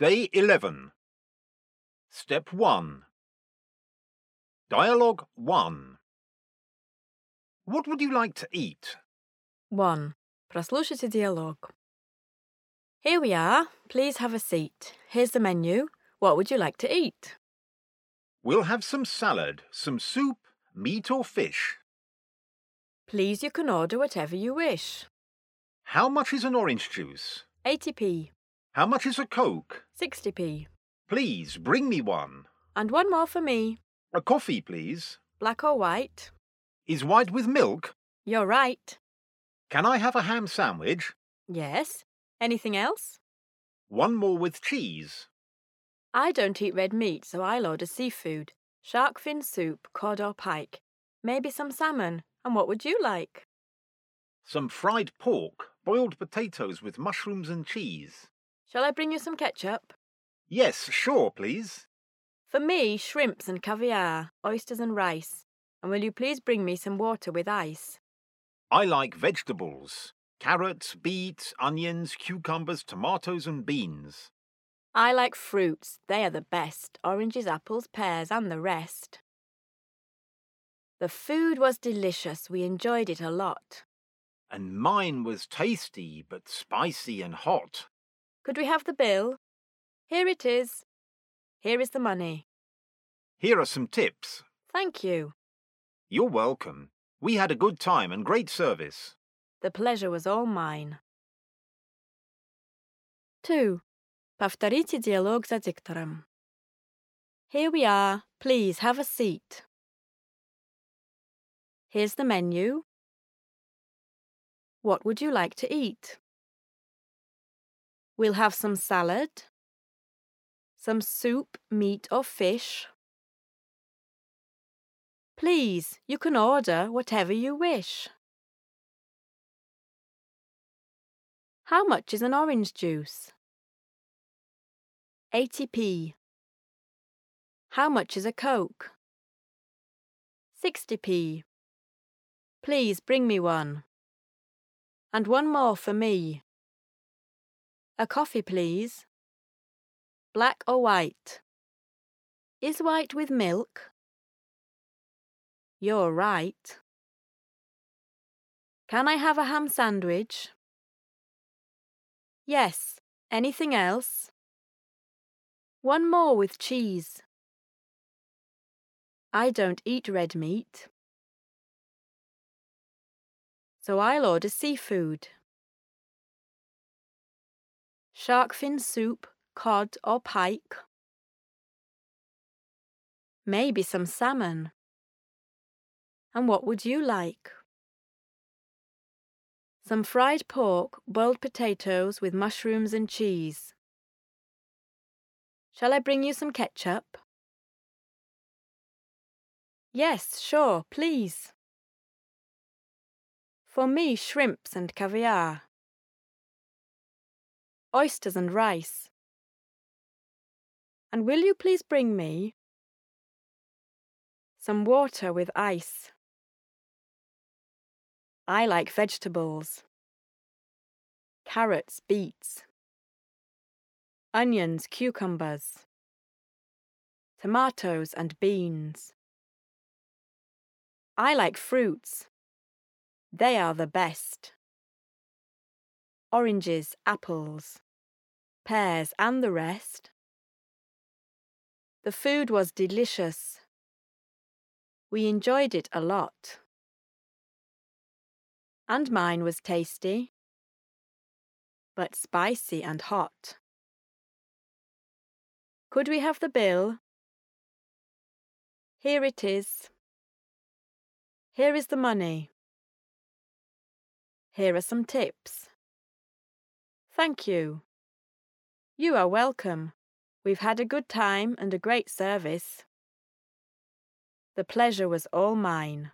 Day 11. Step 1. Dialogue 1. What would you like to eat? 1. Прослушайте диалог. Here we are. Please have a seat. Here's the menu. What would you like to eat? We'll have some salad, some soup, meat or fish. Please, you can order whatever you wish. How much is an orange juice? 80p, How much is a Coke? 60p. Please bring me one. And one more for me. A coffee, please. Black or white? Is white with milk? You're right. Can I have a ham sandwich? Yes. Anything else? One more with cheese. I don't eat red meat, so I'll order seafood. Shark fin soup, cod or pike. Maybe some salmon. And what would you like? Some fried pork, boiled potatoes with mushrooms and cheese. Shall I bring you some ketchup? Yes, sure, please. For me, shrimps and caviar, oysters and rice. And will you please bring me some water with ice? I like vegetables. Carrots, beets, onions, cucumbers, tomatoes and beans. I like fruits, they are the best oranges, apples, pears, and the rest. The food was delicious, we enjoyed it a lot. And mine was tasty, but spicy and hot. Could we have the bill? Here it is. Here is the money. Here are some tips. Thank you. You're welcome. We had a good time and great service. The pleasure was all mine. 2. Повторите диалог за диктором. Here we are. Please have a seat. Here's the menu. What would you like to eat? We'll have some salad, some soup, meat or fish. Please, you can order whatever you wish. How much is an orange juice? 80p. How much is a Coke? 60p. Please bring me one. And one more for me. A coffee, please. Black or white? Is white with milk? You're right. Can I have a ham sandwich? Yes. Anything else? One more with cheese. I don't eat red meat. So I'll order seafood. Shark fin soup, cod or pike. Maybe some salmon. And what would you like? Some fried pork, boiled potatoes with mushrooms and cheese. Shall I bring you some ketchup? Yes, sure, please. For me, shrimps and caviar. Oysters and rice. And will you please bring me some water with ice? I like vegetables. Carrots, beets. Onions, cucumbers. Tomatoes and beans. I like fruits. They are the best. Oranges, apples, pears, and the rest. The food was delicious. We enjoyed it a lot. And mine was tasty, but spicy and hot. Could we have the bill? Here it is. Here is the money. Here are some tips. Thank you. You are welcome. We've had a good time and a great service. The pleasure was all mine.